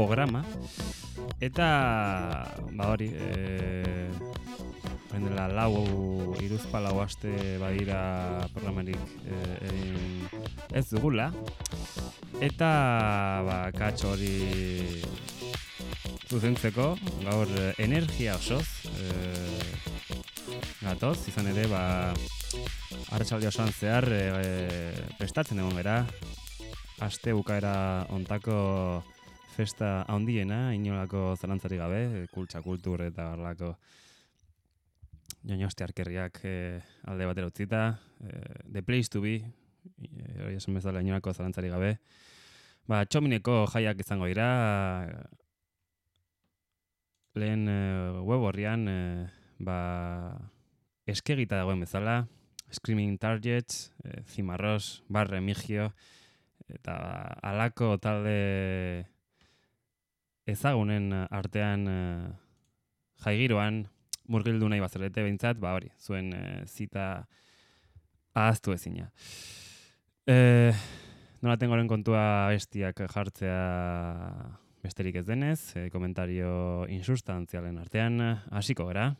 programa, eta, ba hori, e, dela lau, iruzpa lau aste badira programarik e, egin ez dugula, eta, ba, katxo hori zuzentzeko, gaur, energia osoz, e, gatoz, izan ere, ba, arratsalde osoan zehar e, prestatzen egon gara, aste bukaera ontako festa handiena, inolako zalantzari gabe, kultsa kultur eta barlako joñoste arkerriak e, alde batera utzita, e, the place to be, e, hori esan bezala inolako zalantzari gabe, ba, txomineko jaiak izango dira, lehen e, web horrian, e, ba, eskegita dagoen bezala, Screaming Targets, e, Zimarros, Barre Migio, eta alako talde ezagunen artean e, jaigiroan murgildu nahi bazarete behintzat, ba hori, zuen e, zita ahaztu ezina. E, nola tengoren kontua bestiak jartzea besterik ez denez, e, komentario insustantzialen artean, hasiko gara,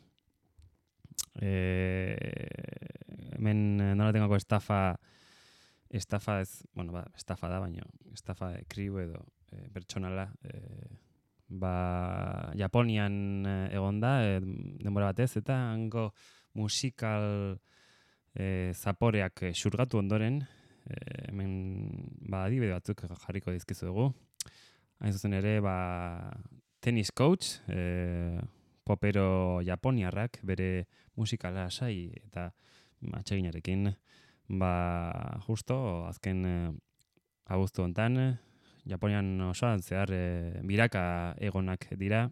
eh, hemen eh, nola tengoko estafa estafa ez, bueno, ba, estafa da, baina estafa de kriu edo e, pertsonala e, ba, Japonian egon da, e, denbora batez, eta hango musikal e, zaporeak xurgatu ondoren, e, hemen ba, adibide batzuk jarriko dizkizu dugu. Hain zuzen ere, ba, tenis coach, e, popero japoniarrak bere musikala sai eta atseginarekin ba justo azken eh, abuztu hontan Japonian osoan zehar e, biraka egonak dira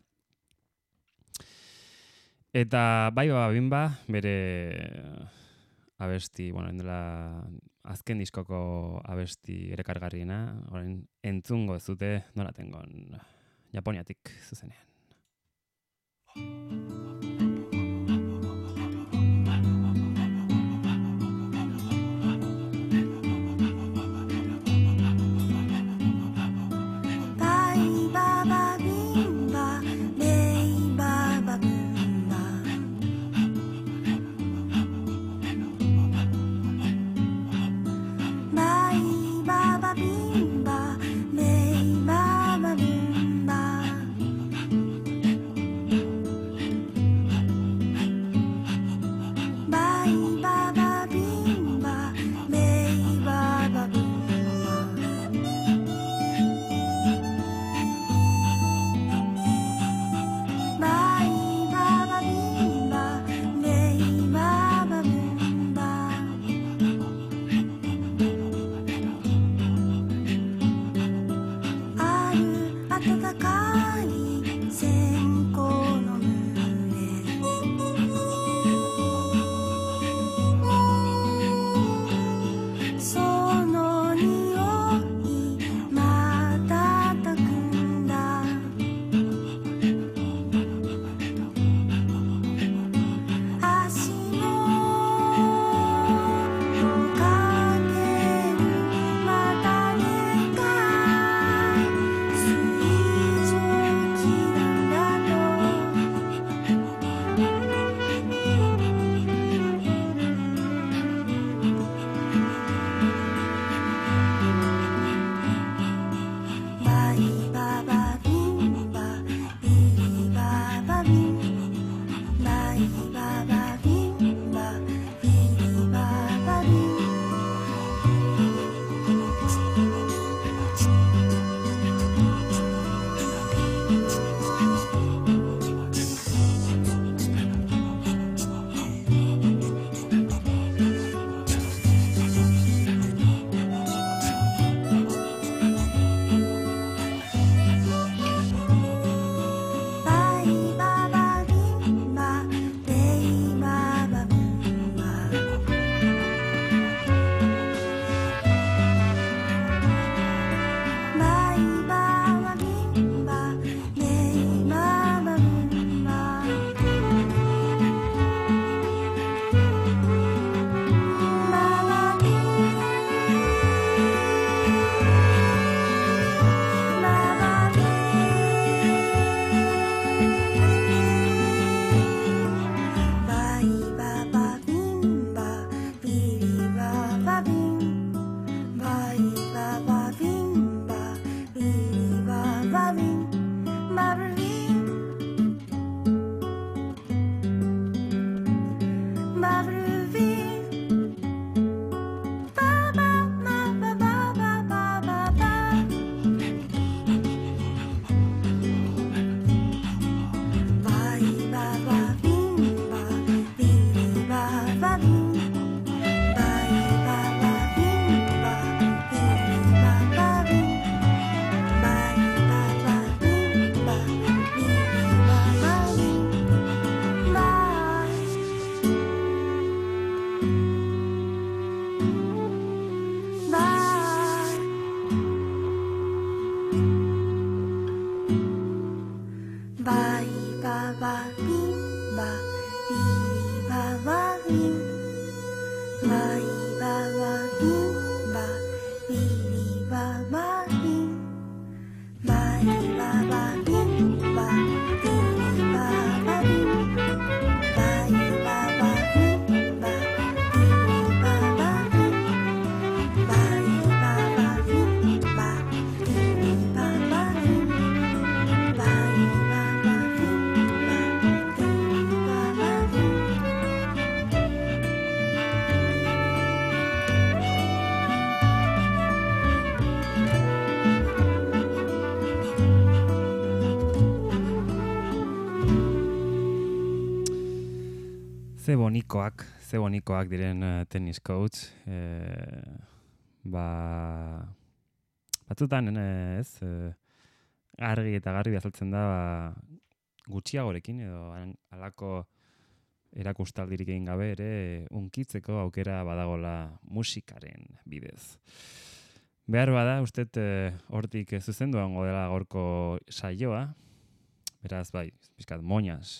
eta bai ba binba bere abesti, bueno, dela azken diskoko abesti erekargarriena, orain entzungo ez dute nola tengon Japoniatik zuzenean. Ze bonikoak, ze bonikoak diren uh, tenis coach. E, ba, batzutan, eh, ez, e, argi eta garbi azaltzen da, ba, gutxiagorekin edo alako erakustaldirik egin gabe ere unkitzeko aukera badagola musikaren bidez. Behar bada, uste hortik zuzenduan dela gorko saioa, beraz, bai, bizkat, moñas,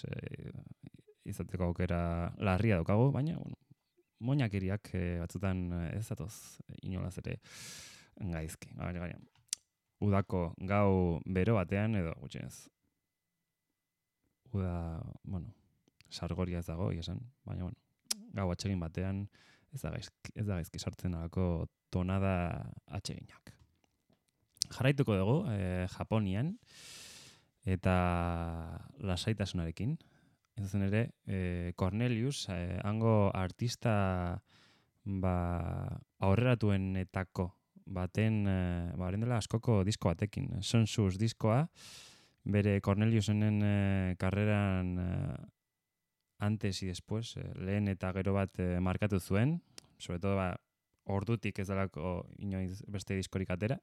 izateko aukera larria daukago, baina, bueno, moinakeriak e, batzutan eh, ez datoz inolaz ere gaizki. Baina, baina, udako gau bero batean edo gutxenez. Uda, bueno, sargoria ez dago, esan, baina, bueno, gau atsegin batean ez da gaizki, ez da gaizki sartzen alako tonada atseginak. Jarraituko dugu, e, Japonian, eta lasaitasunarekin, zen ere, e, Cornelius, e, hango artista ba, aurreratuenetako baten, e, ba, dela askoko disko batekin. Sonsuz diskoa, bere Corneliusenen e, karreran e, antes y después, e, lehen eta gero bat e, markatu zuen, sobre todo, ba, ordutik ez dalako inoiz beste diskorik atera.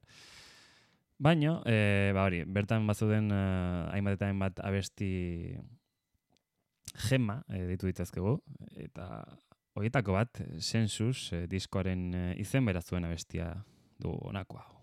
Baina, e, ba hori, bertan bazuden e, hainbat eta hainbat abesti gema e, ditu ditazkegu, eta horietako bat, sensus, e, diskoaren e, izen berazuen abestia du onako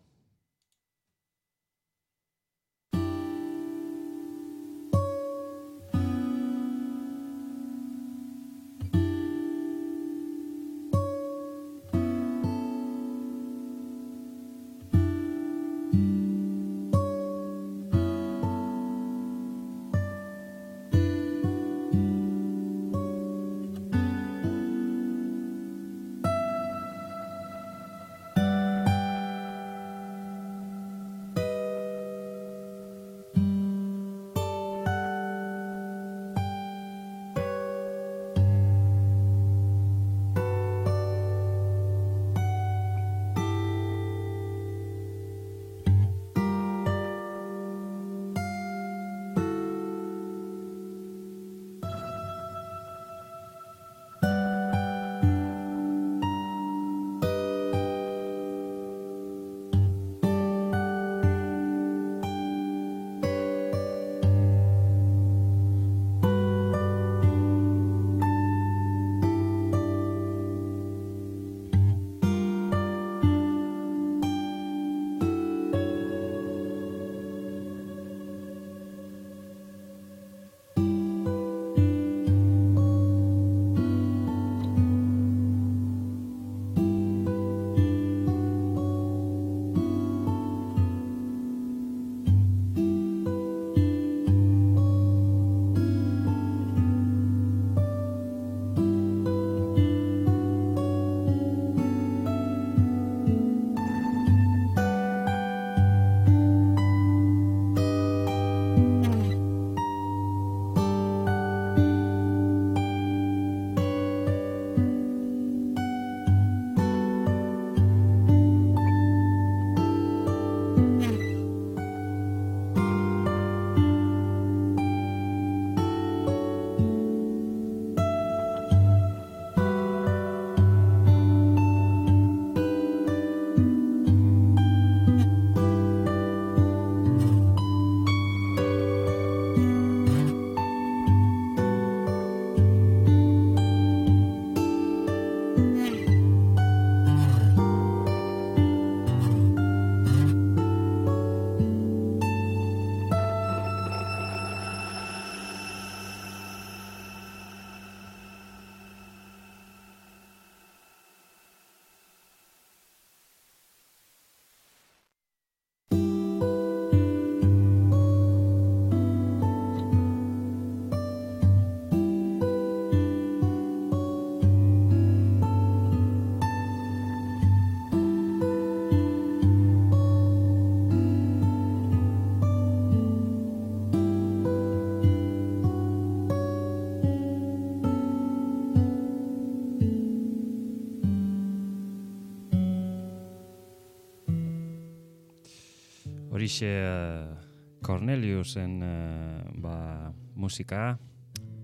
horixe uh, Corneliusen uh, ba, musika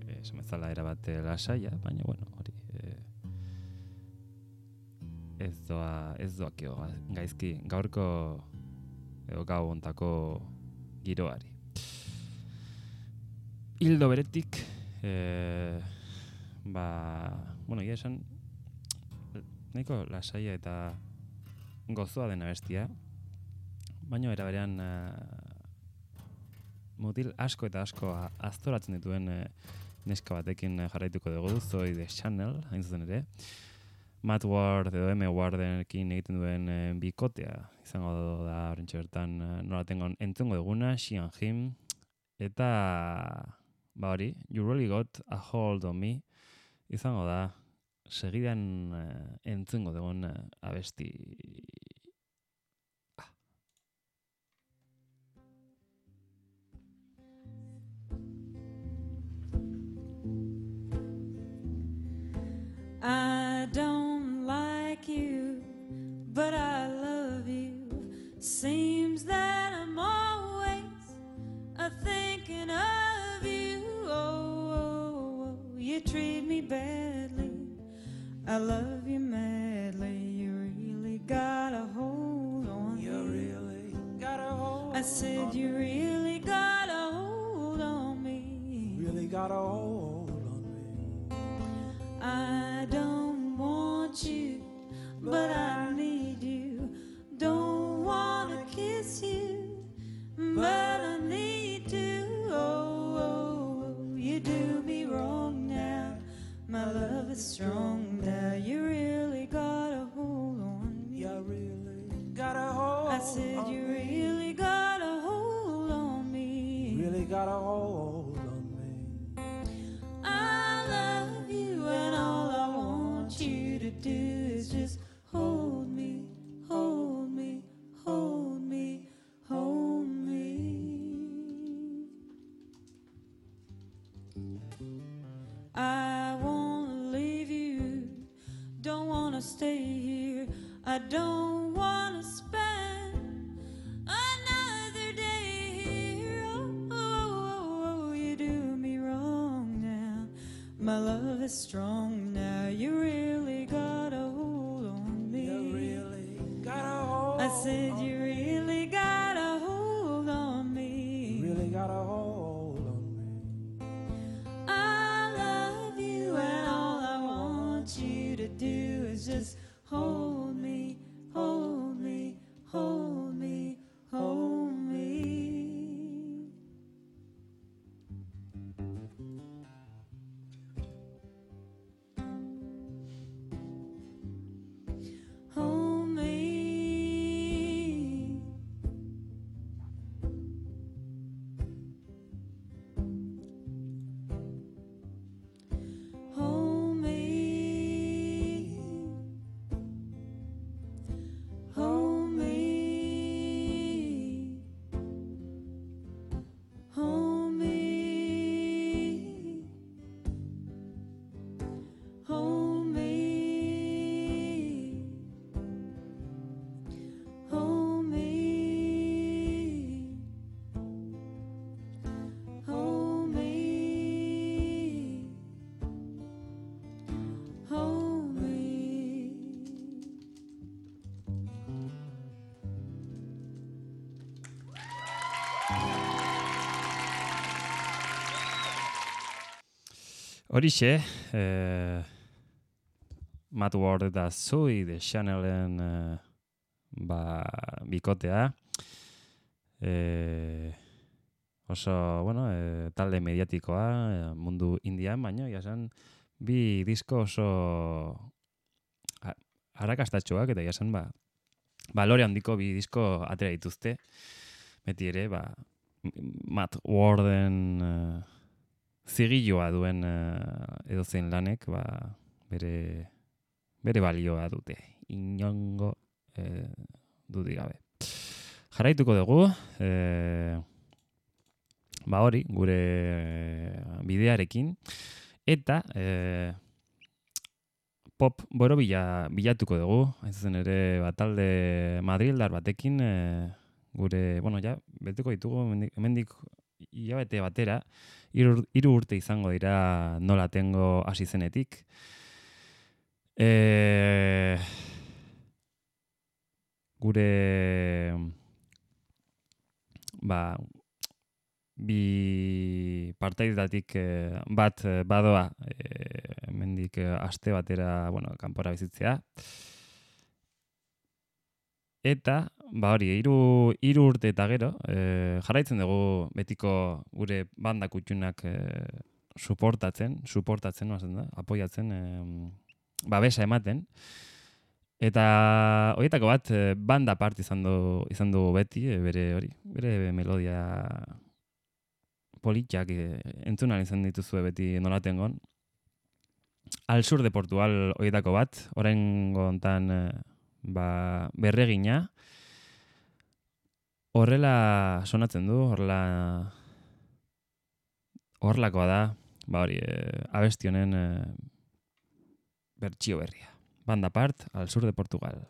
e, esan bezala erabat lasaia, baina, bueno, hori, e, ez doa, ez doa kio, gaizki, gaurko, edo gau ontako giroari. Hildo beretik, e, ba, bueno, ia esan, nahiko lasaia eta gozoa dena bestia, baina era berean uh, mutil asko eta asko aztoratzen dituen uh, neska batekin uh, jarraituko dugu zoi The Channel, hain zuzen ere. Matt Ward edo M. Wardenekin egiten duen uh, bikotea izango da horrentxe bertan uh, nola tengon entzungo duguna, She and Him, eta ba hori, You Really Got a Hold on Me, izango da, segidan uh, entzungo dugun abesti I don't like you, but I love you. Seems that I'm always a thinking of you. Oh, oh, oh, you treat me badly. I love you madly. You really got a hold on You me. really got a hold. I said you really got a hold on me. really got a hold on me. I don't want you, but I need you. Don't wanna kiss you, but I need to. Oh, oh, oh, you do me wrong now. My love is strong now. You really got a hold on me. You really got a hold. I said you really got a hold on me. really got a hold said you Horixe, eh, Matt Ward eta Zoe de Chanelen eh, ba, bikotea. Eh, oso, bueno, eh, talde mediatikoa eh, mundu indian, baina jasan bi disko oso arrakastatxoak eta jasan ba, balore handiko bi disko atera dituzte. Beti ere, ba, Matt Warden eh, zigilloa duen uh, edozein lanek, ba, bere, bere balioa dute. Inongo uh, dudik gabe. Jarraituko dugu, eh, ba hori, gure bidearekin, eta eh, pop boro bila, bilatuko dugu, hain zuzen ere ba, talde Madrildar batekin, eh, gure, bueno, ja, betuko ditugu, hemendik hilabete batera, hiru urte izango dira nola tengo hasi zenetik. E, gure ba, bi partaidetatik eh, bat eh, badoa eh, mendik eh, aste batera bueno, kanpora bizitzea. Eta, ba hori, hiru hiru urte eta gero, eh, jarraitzen dugu betiko gure banda kutxunak eh, suportatzen, suportatzen, noazen da, apoiatzen, eh, babesa ematen. Eta horietako bat eh, banda part izan du, izan du beti, bere hori, bere melodia politxak eh, entzun ahal izan dituzue beti nolatengon. Al sur de Portugal horietako bat, orain gontan ba, berregina, horrela sonatzen du, horrela horrelakoa da, ba hori, eh, abesti honen eh, bertsio berria. Banda part, al sur de Portugal.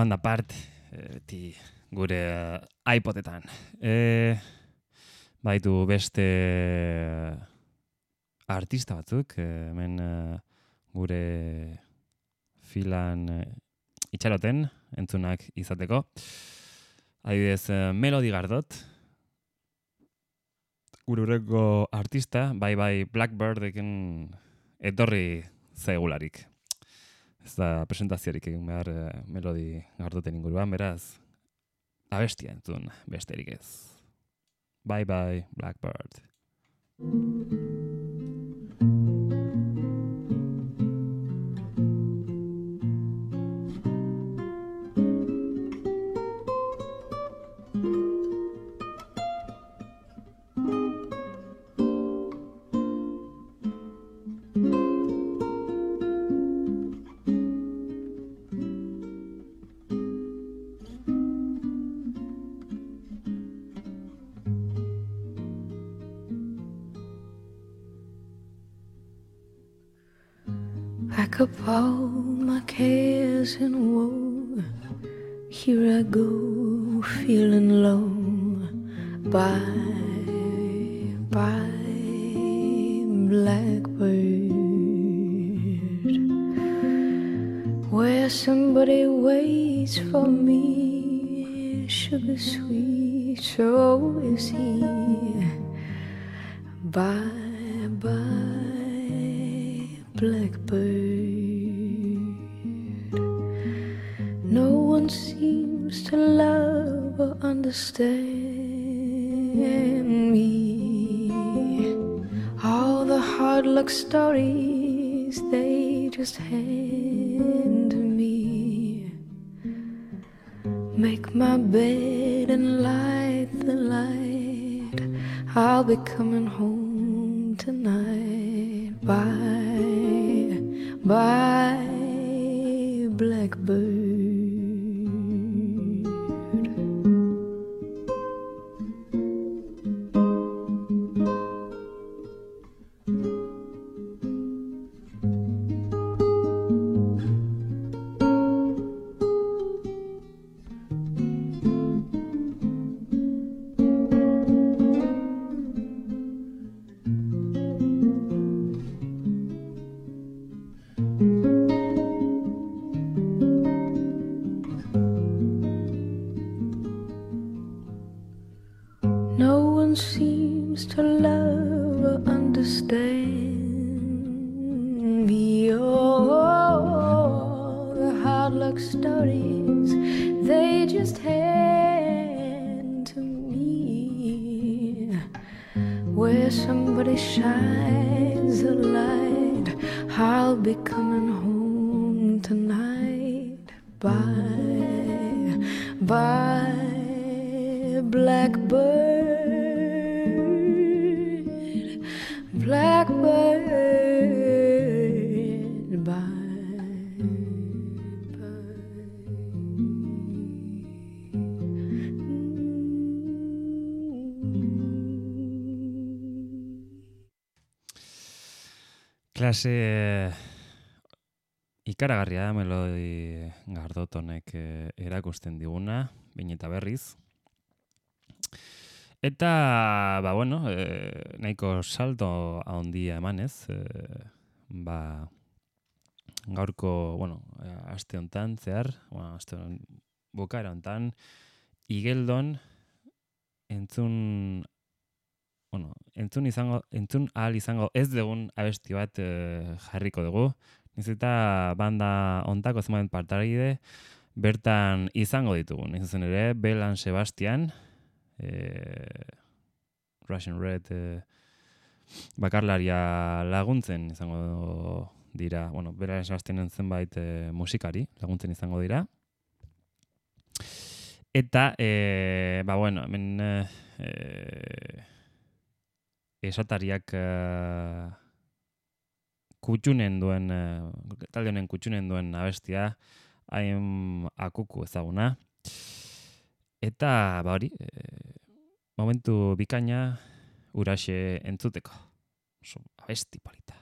Banda part, eh, beti gure eh, iPodetan. E, baitu beste artista batzuk, hemen gure filan itxaroten, entzunak izateko. Adibidez, Melody Gardot, gure urreko artista, bai bai Blackbirdeken etorri zaigularik. Ez da presentaziorik egin behar eh, Melody Gardoten inguruan, beraz, abestia entzun besterik ez. Bye bye, Blackbird. Pack up all my cares and woe. Here I go, feeling low. Bye, bye, blackbird. Where somebody waits for me, sugar sweet, so is he. Bye, bye, blackbird. Stories they just hand me. Make my bed and light the light. I'll be coming home Where somebody shines a light, I'll be coming home tonight. Bye, bye, blackbird, Klase eh, ikaragarria da melodi gardot honek eh, erakusten diguna, bain eta berriz. Eta, ba, bueno, eh, nahiko salto handia emanez, eh, ba, gaurko, bueno, aste hontan zehar, bueno, aste hon, bukaera hontan, igeldon entzun bueno, entzun izango, entzun ahal izango ez dugun abesti bat eh, jarriko dugu. Niz eta banda ontako zenbait partaride bertan izango ditugu. Niz zen ere, Belan Sebastian, eh, Russian Red eh, bakarlaria laguntzen izango dira, bueno, Belan Sebastianen zenbait eh, musikari laguntzen izango dira. Eta, eh, ba, bueno, hemen eh, esatariak uh, kutxunen duen, uh, talde honen kutxunen duen abestia, hain akuku ezaguna. Eta, ba hori, eh, momentu bikaina uraxe entzuteko. Oso abesti polita.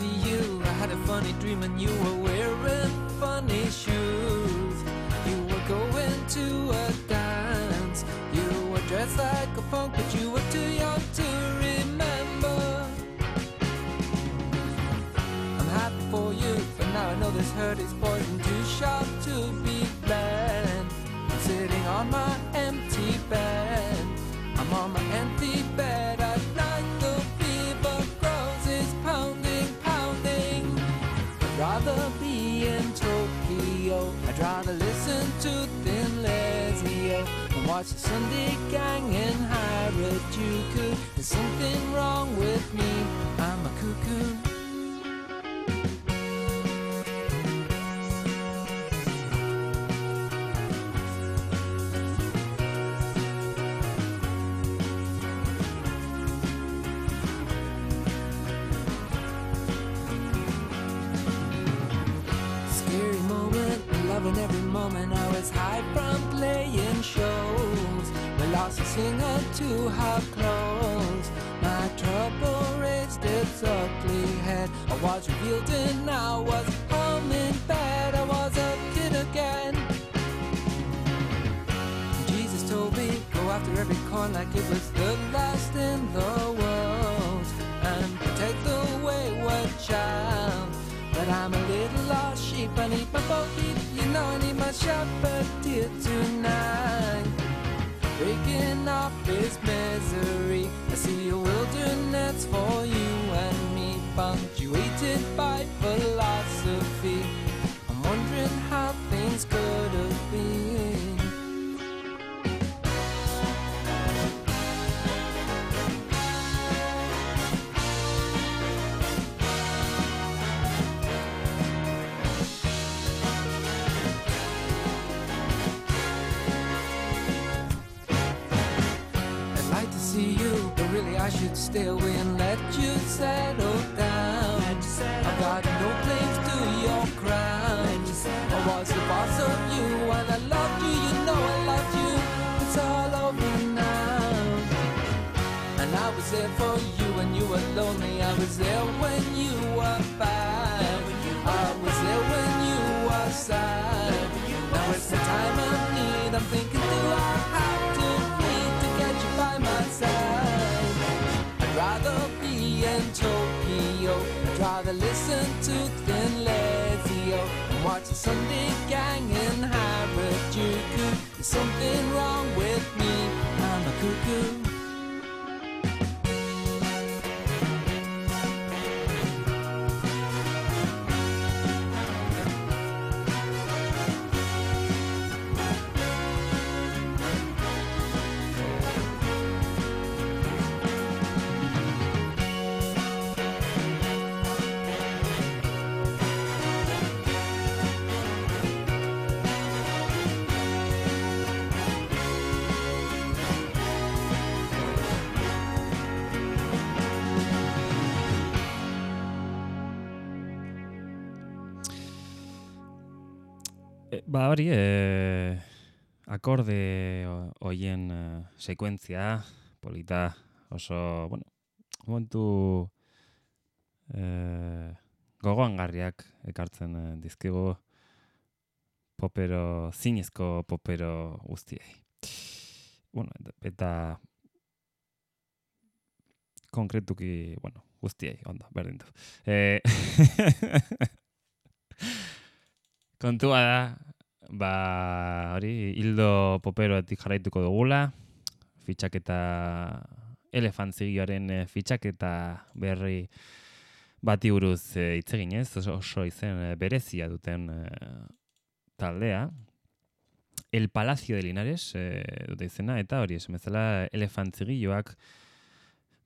See you. I had a funny dream and you were wearing funny shoes. You were going to a dance. You were dressed like a punk, but you were too young to remember. I'm happy for you, but now I know this hurt is poison too sharp to be banned. Sitting on my watch the Sunday gang in Harajuku. There's something wrong with me. I'm a cuckoo. Lost a singer to her clothes. My trouble raised its ugly head. I was revealed and I was home in bed. I was a kid again. Jesus told me, go after every coin like it was the last in the world. And protect the wayward child. But I'm a little lost sheep. I need my bogey, you know I need my shepherd dear tonight. Breaking off this misery. I see a wilderness for you and me, punctuated by philosophy. I'm wondering how things could have been. you'd still win, let you settle down. Listen to Thin Lizzy-O and watch the Sunday Gang in Harajuku. There's something wrong with me. I'm a cuckoo. Ba hori, e, akorde ho- hoien e, sekuentzia, polita, oso, bueno, momentu e, gogoangarriak ekartzen e, dizkigu popero, zinezko popero guztiei. Bueno, eta konkretuki, bueno, guztiei, ondo, berdin du. E, kontua da, ba, hori, hildo poperoetik jarraituko dugula, fitxaketa elefantzigioaren eh, fitxaketa berri bati buruz eh, hitz egin ez, oso, oso izen eh, berezia duten eh, taldea. El Palacio de Linares eh, dute izena, eta hori esan bezala elefantzigioak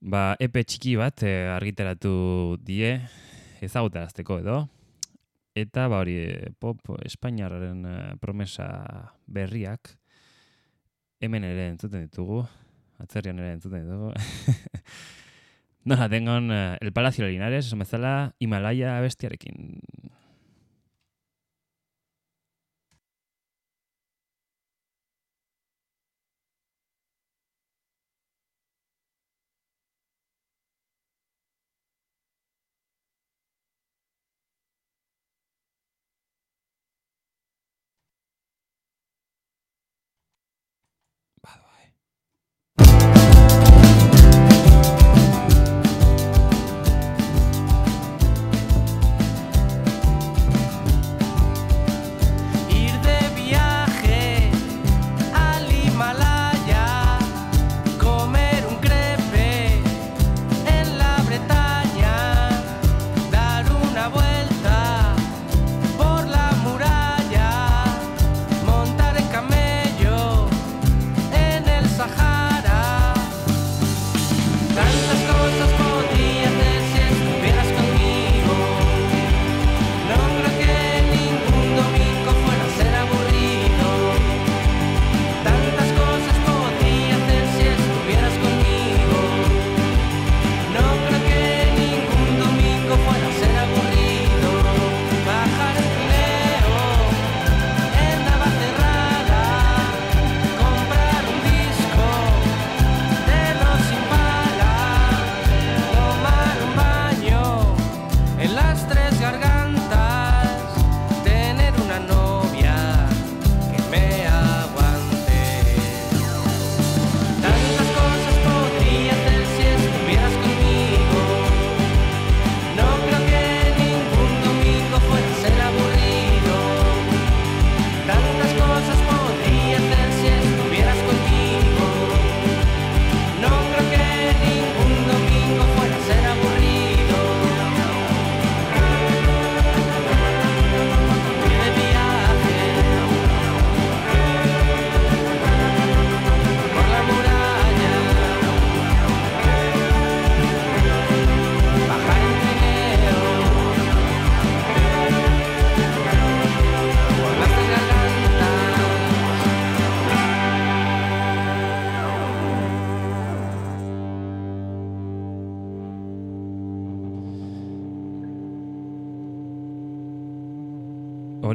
ba, epe txiki bat eh, argitaratu die ezagutarazteko edo, Eta ba hori eh, pop espainiarraren eh, promesa berriak hemen ere entzuten ditugu, atzerrian ere entzuten ditugu. Nola tengon eh, El Palacio de Linares, esan bezala Himalaya bestiarekin.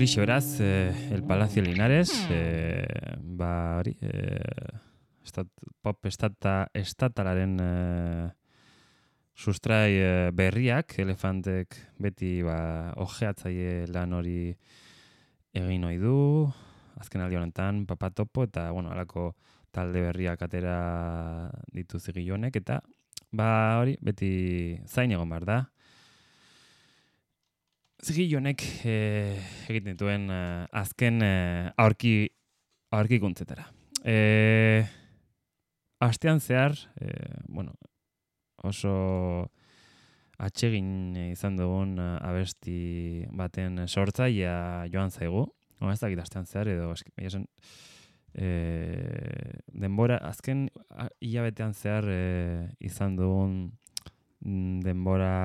Horixe beraz, eh, El Palacio Linares, eh, ba hori, eh, estat, pop estata, estatalaren eh, sustrai eh, berriak, elefantek beti ba, ojeatzaile lan hori egin ohi du, azken aldi honetan, papatopo, eta, bueno, alako talde berriak atera ditu zigilonek, eta, ba hori, beti zain egon behar da, Zigilonek eh, egiten dituen eh, azken eh, aurki, aurkikuntzetara. Eh, astean zehar, eh, bueno, oso atsegin izan dugun abesti baten sortzailea joan zaigu. No, ez dakit astean zehar edo esan, eh, denbora, azken hilabetean zehar eh, izan dugun mm, denbora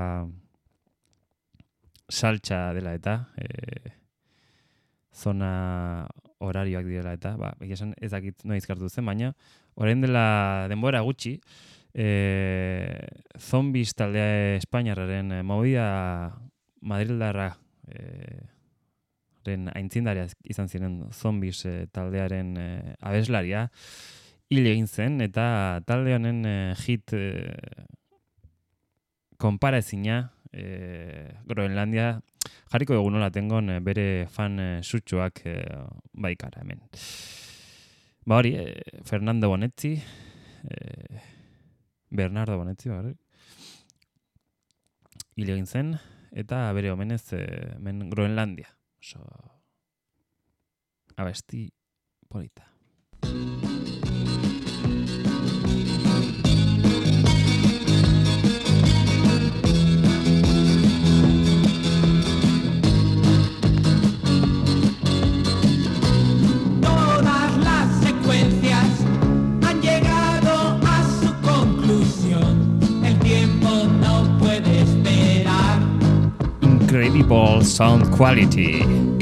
saltxa dela eta e, zona horarioak direla eta ba, egia esan ez dakit noiz kartu zen, baina orain dela denbora gutxi e, zombies taldea Espainiarraren e, movida Madrildarra e, ren aintzindaria izan ziren zombies e, taldearen e, abeslaria hil egin zen eta talde honen e, hit e, konparaezina e, Groenlandia jarriko dugu nola tengon eh, bere fan e, sutsuak e, baikara hemen. Ba hori, e, Fernando Bonetti, e, Bernardo Bonetti, ba, hori, hil egin zen, eta bere omenez e, hemen Groenlandia. Oso abesti polita. People ball sound quality.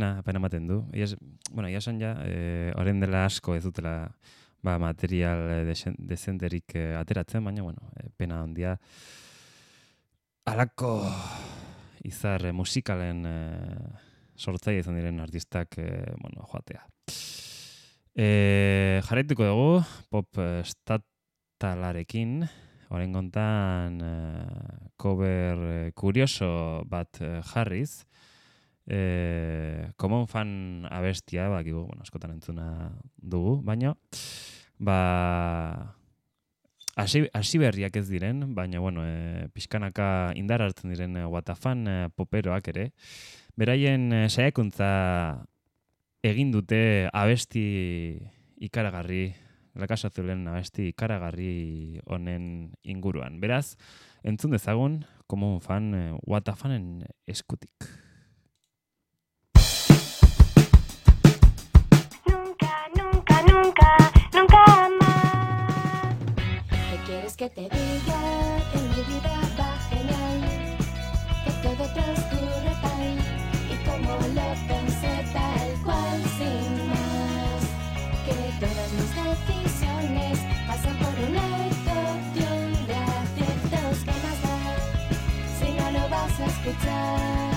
pena, pena ematen du. Iaz, bueno, ia san ja, e, eh, orain dela asko ez dutela ba, material eh, desen, desenterik e, eh, ateratzen, baina, bueno, e, pena handia alako izar musikalen e, sortzaile izan diren artistak, e, bueno, joatea. E, jarraituko dugu, pop estatalarekin, Oren gontan, e, cover kurioso bat jarriz, Eh, e, common fan abestia, bakigu, bueno, askotan entzuna dugu, baina, ba, hasi, hasi berriak ez diren, baina, bueno, e, pixkanaka indar hartzen diren e, watafan e, poperoak ere, beraien e, saiakuntza egin dute abesti ikaragarri, lakasazulen abesti ikaragarri honen inguruan. Beraz, entzun dezagun, common fan, watafanen eskutik. nunca más. ¿Qué quieres que te diga? En mi vida va genial, que todo transcurre tal y como lo pensé, tal cual sin más. Que todas mis decisiones pasan por un autotune de aciertos que más da si no lo vas a escuchar.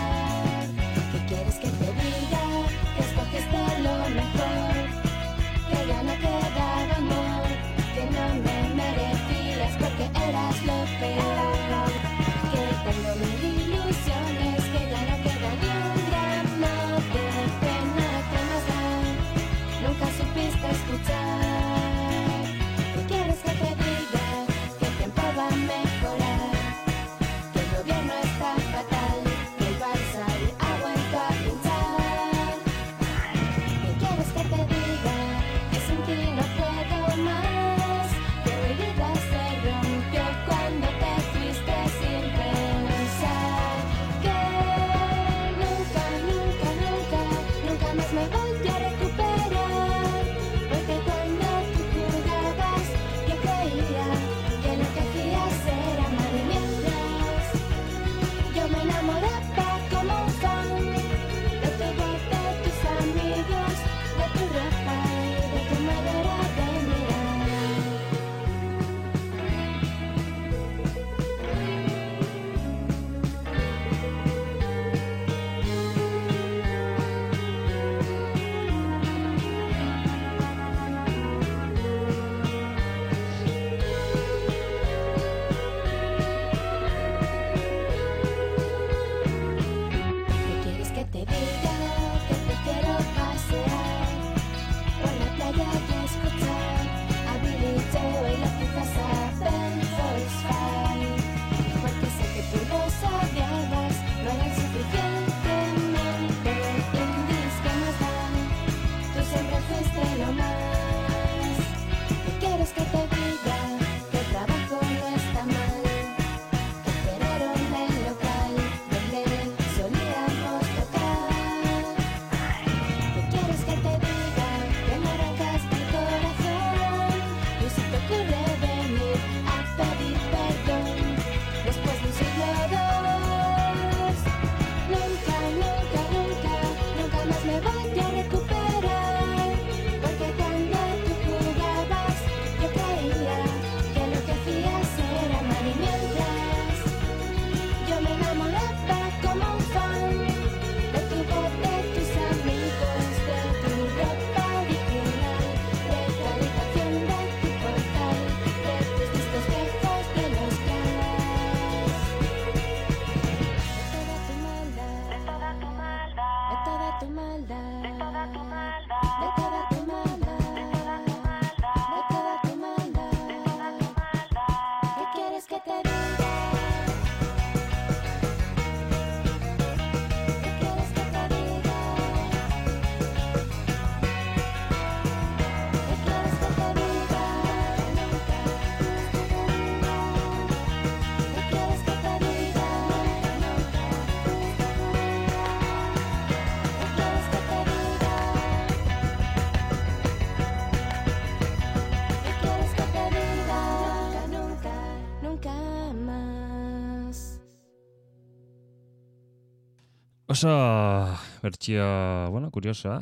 Oso bertxio, bueno, kuriosoa.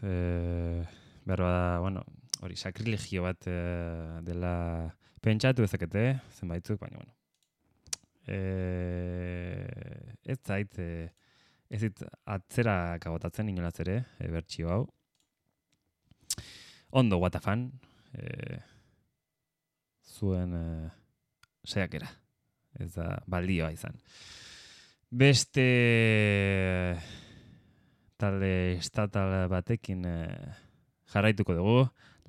E, behar bada, bueno, hori sakrilegio bat e, dela pentsatu ezakete, zenbaitzuk, baina, bueno. E, ez zait, e, ez dit atzera kabotatzen inolaz ere, e, bertxio hau. Ondo guatafan, e, zuen e, saiakera. Ez da baldioa izan. Beste talde estatal batekin eh, jarraituko dugu.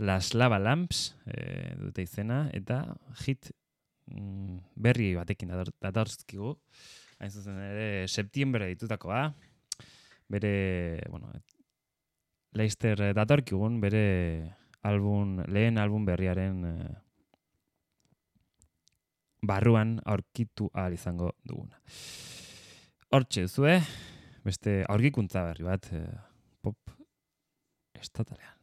Las Lava Lamps eh, dute izena eta hit mm, berri batekin dator- datorzkigu. Hain zuzen ere septiembre ditutakoa. Bere, bueno, Leicester datorkigun bere album, lehen album berriaren eh, barruan aurkitu ahal izango duguna. Hortxe zue, beste aurkikuntza berri bat eh, pop estatalean.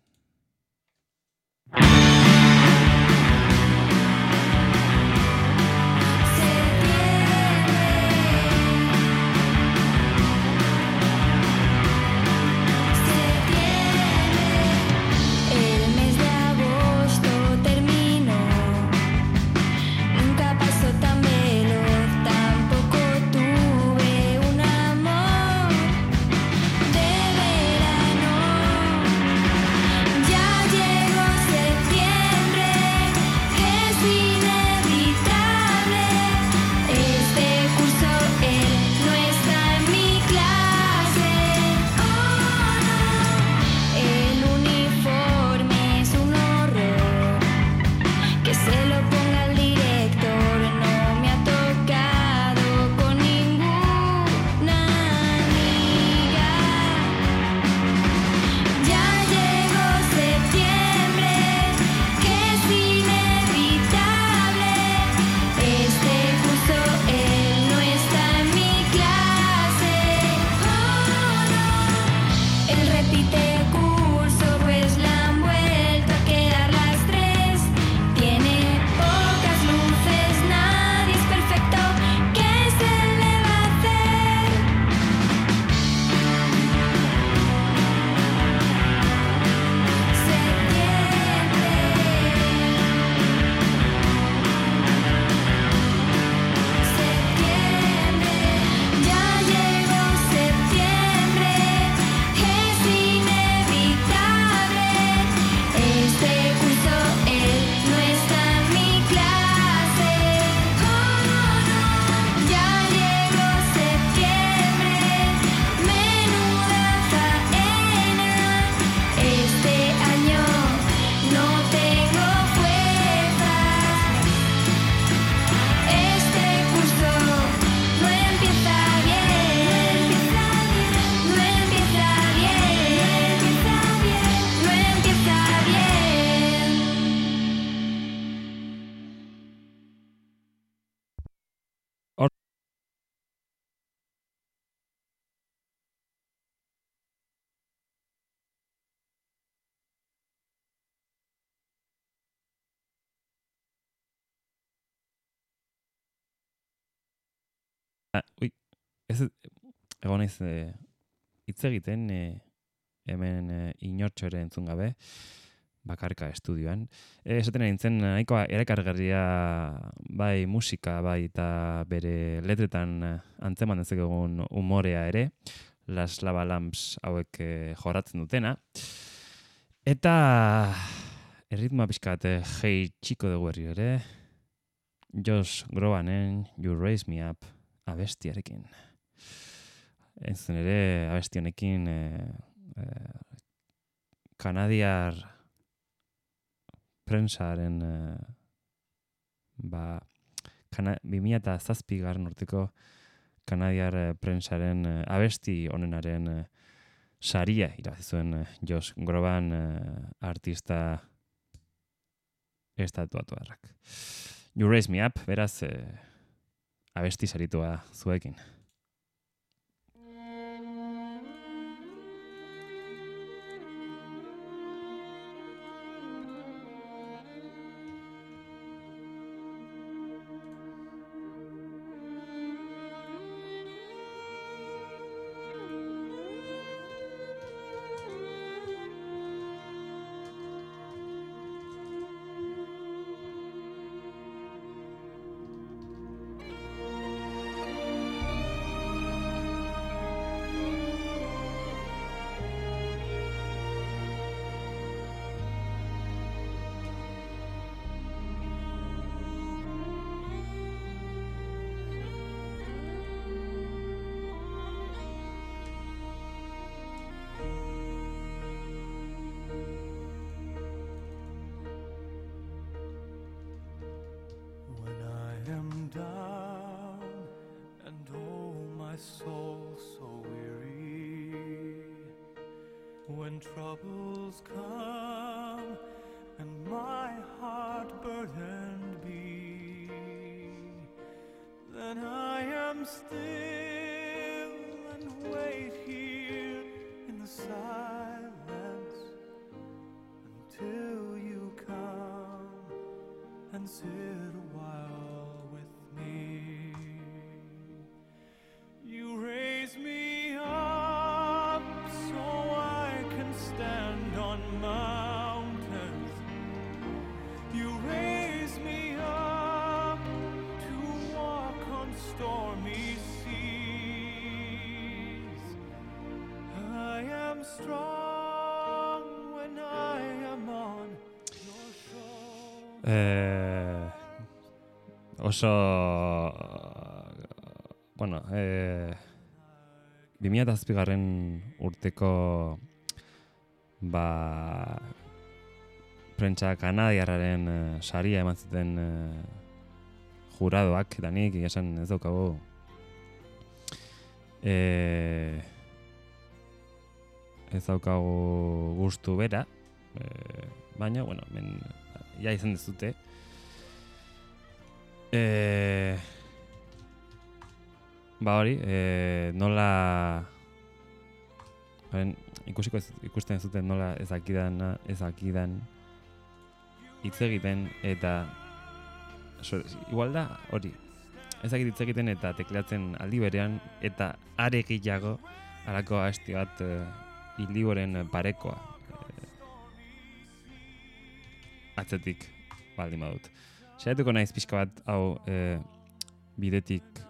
Ah, ui, ez, egon naiz eh, hitz egiten eh, hemen eh, inortxo ere entzun gabe, bakarka estudioan. Eh, esaten ari nintzen nahikoa erakargarria bai musika, bai eta bere letretan eh, antzeman dezakegun umorea ere, Las Lava Lamps hauek eh, jorratzen dutena. Eta erritmoa pixka bat eh, hei txiko dugu ere, Josh Grobanen You Raise Me Up abestiarekin. Entzun ere, abesti honekin eh, eh, kanadiar prensaren eh, ba, kana, 2007 garren urteko kanadiar prensaren eh, abesti honenaren eh, saria irabazi zuen eh, Josh Groban eh, artista estatuatu harrak. You Raise Me Up, beraz, eh, abesti saritua zuekin. Troubles come and my heart burdened be, then I am still and wait here in the silence until you come and sit Eh, oso bueno, eh, 2007 garren urteko ba prentsa kanadiarraren eh, saria eman zuten eh, juradoak eta nik egia esan ez daukagu. Eh, ez daukagu gustu bera eh, baina bueno men, ja izan dezute eh, ba hori eh, nola Haren, ikusiko ez, ikusten zuten nola ez akidan, ez akidan hitz egiten eta so, igual da hori ez dakit hitz egiten eta teklatzen aldi berean eta are gehiago alako asti bat uh, iliboren parekoa atzetik baldin badut. Saiatuko naiz pixka bat hau eh, bidetik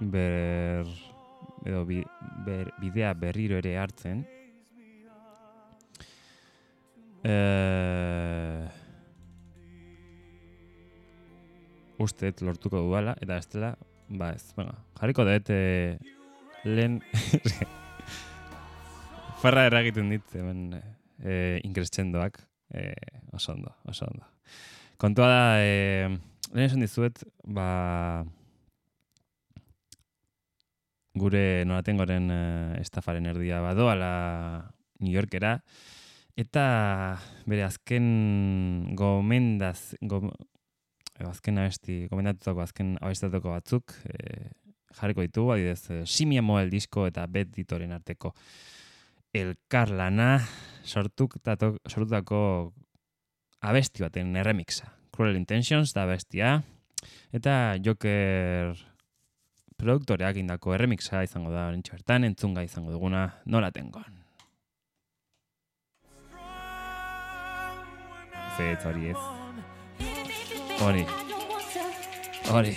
ber edo bi, ber, bidea berriro ere hartzen. Eh, usteet lortuko dudala, eta ez dela, ba ez, bueno, jarriko dut eh, lehen farra eragiten dit, hemen eh, inkrescendoak, eh, oso ondo, oso ondo. Kontua da, eh, lehen esan dizuet, ba, gure noratengoren uh, estafaren erdia badoala New Yorkera, eta bere azken gomendaz, gom, azken abesti, gomendatutako azken abestatoko batzuk, eh, jarriko ditugu, adidez, Simia Moel disko eta Bet Ditoren arteko elkarlana sortutako abesti baten erremixa. Cruel Intentions da abestia, eta Joker produktoreak indako erremixa izango da orentxe bertan, entzunga izango duguna nola tengon. Zetz hori ez. Hori. Hori.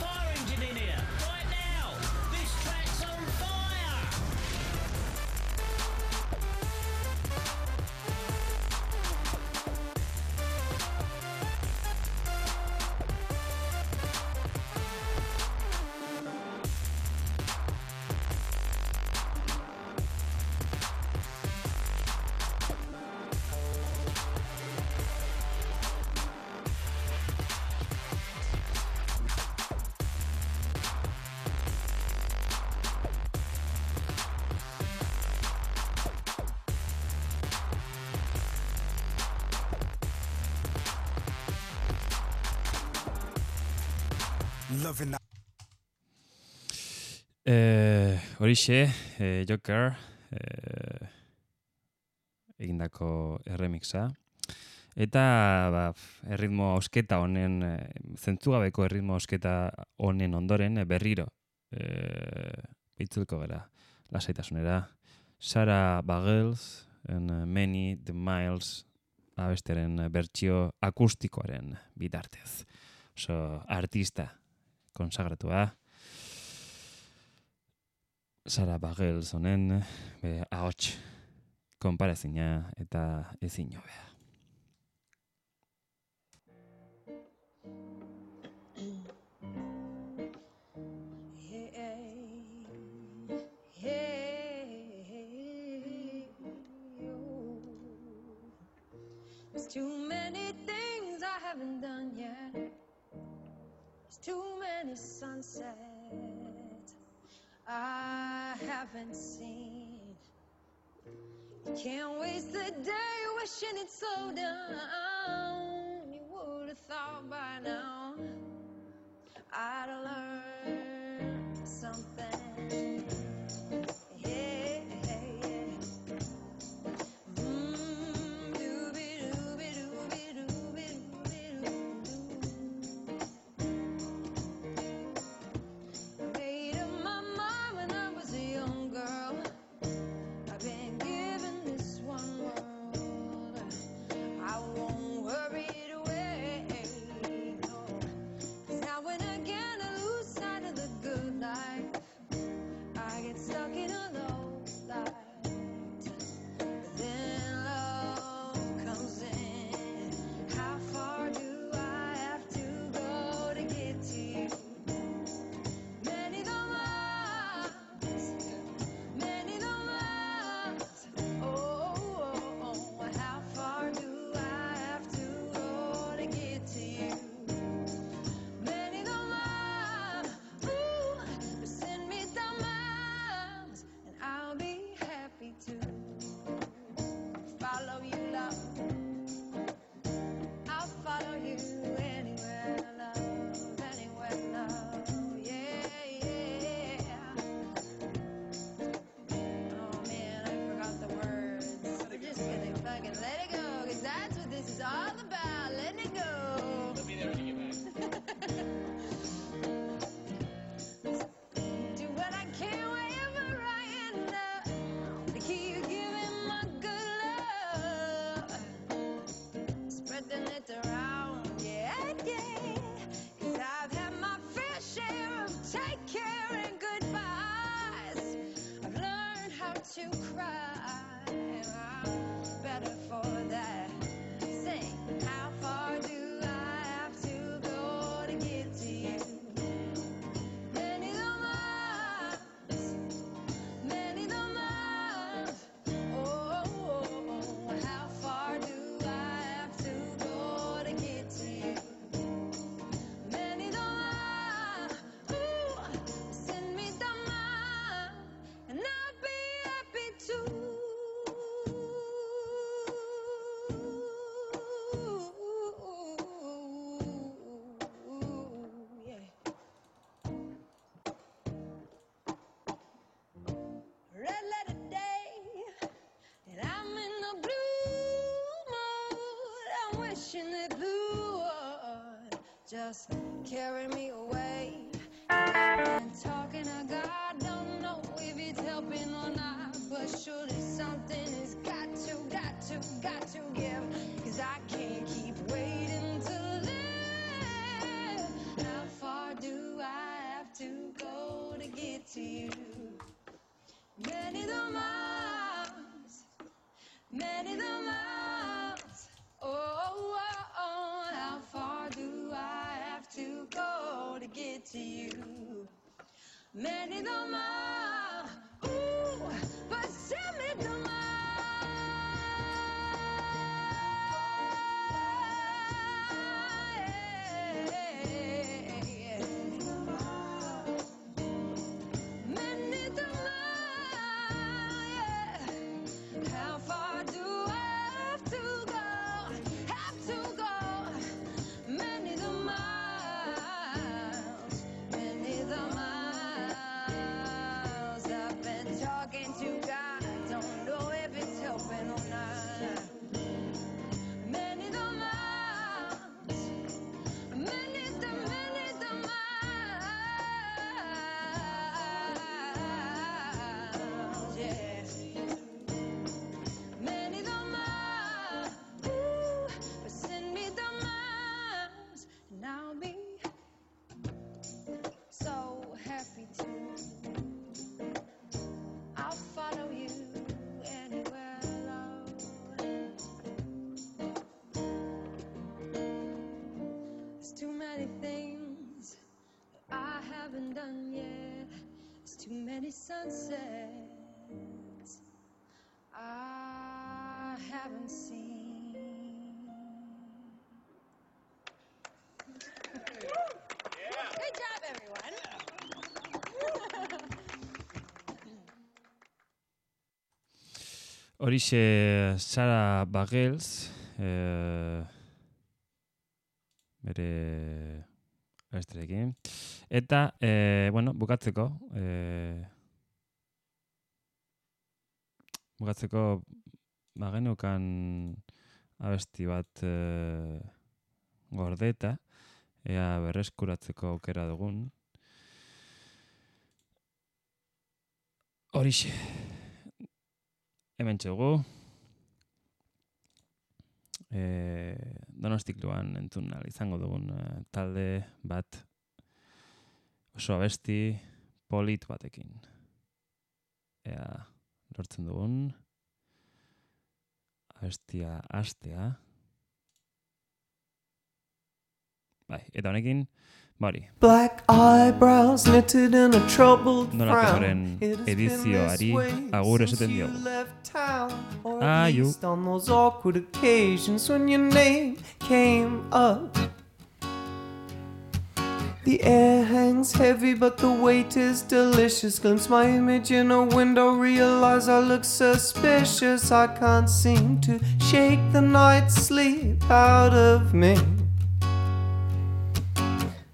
Loving E, eh, horixe, e, eh, Joker, e, egindako erremixa. Eta ba, erritmo osketa honen, zentzugabeko erritmo osketa honen ondoren berriro e, itzulko gara, lasaitasunera. Sara Bagels, and Many the Miles abesteren bertsio akustikoaren bitartez. Oso artista konsagratua. Sara Bagelsonen be, ahots konparazina eta ezin hobea. Too many things I haven't done yet. too many sunsets I haven't seen. You can't waste the day wishing it slowed down. You would have thought by now I'd learn. just carry me away. And talking to God, don't know if it's helping or not, but surely something has got to, got to, got sunsets. I haven't seen. Good job, everyone. Horixe Sara Bagels, eh, bere estrekin. Eta, eh, bueno, bukatzeko, eh, bukatzeko, ba, genukan abesti bat eh, gordeta, ea berreskuratzeko aukera dugun. Horixe, hemen txugu. E, donostikluan entzun ahal izango dugun eh, talde bat oso abesti polit batekin. Ea lortzen dugun abestia astea. Bai, eta honekin, bari, Black eyebrows knitted in a troubled Nola frown. Has been edizioari agur esaten you diogu. Aio. least on those awkward occasions when your name came up. The air hangs heavy, but the weight is delicious. Glimpse my image in a window, realize I look suspicious. I can't seem to shake the night's sleep out of me.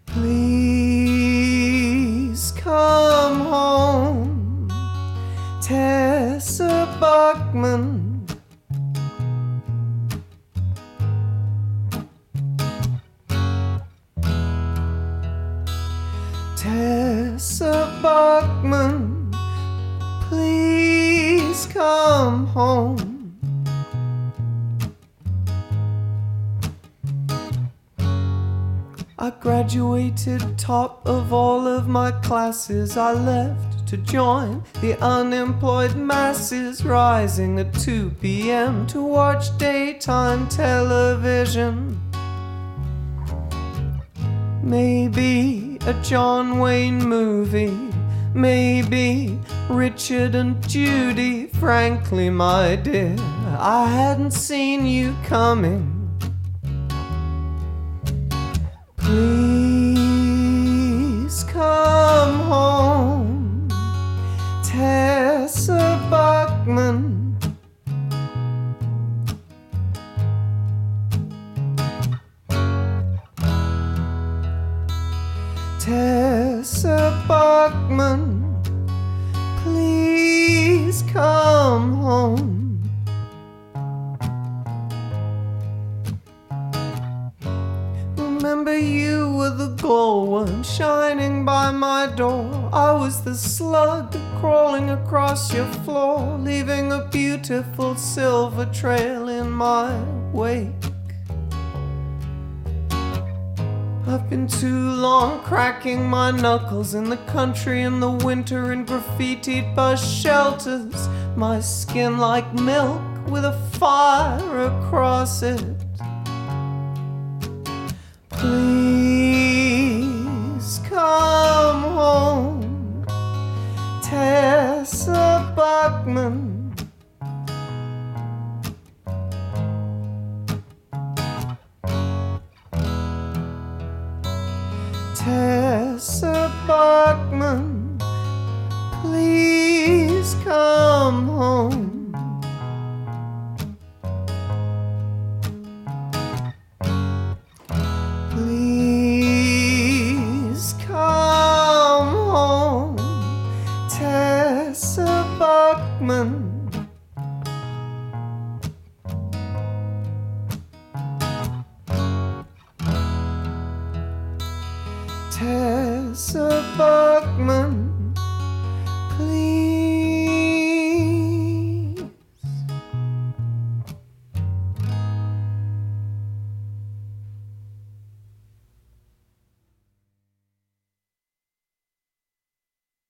Please come home, Tessa Buckman. Buckman, please come home. I graduated top of all of my classes. I left to join the unemployed masses, rising at 2 p.m. to watch daytime television. Maybe a John Wayne movie. Maybe Richard and Judy. Frankly, my dear, I hadn't seen you coming. Knuckles in the country in the winter in graffitied bus shelters. My skin like milk with a fire across it. Please come home, Tessa Buckman.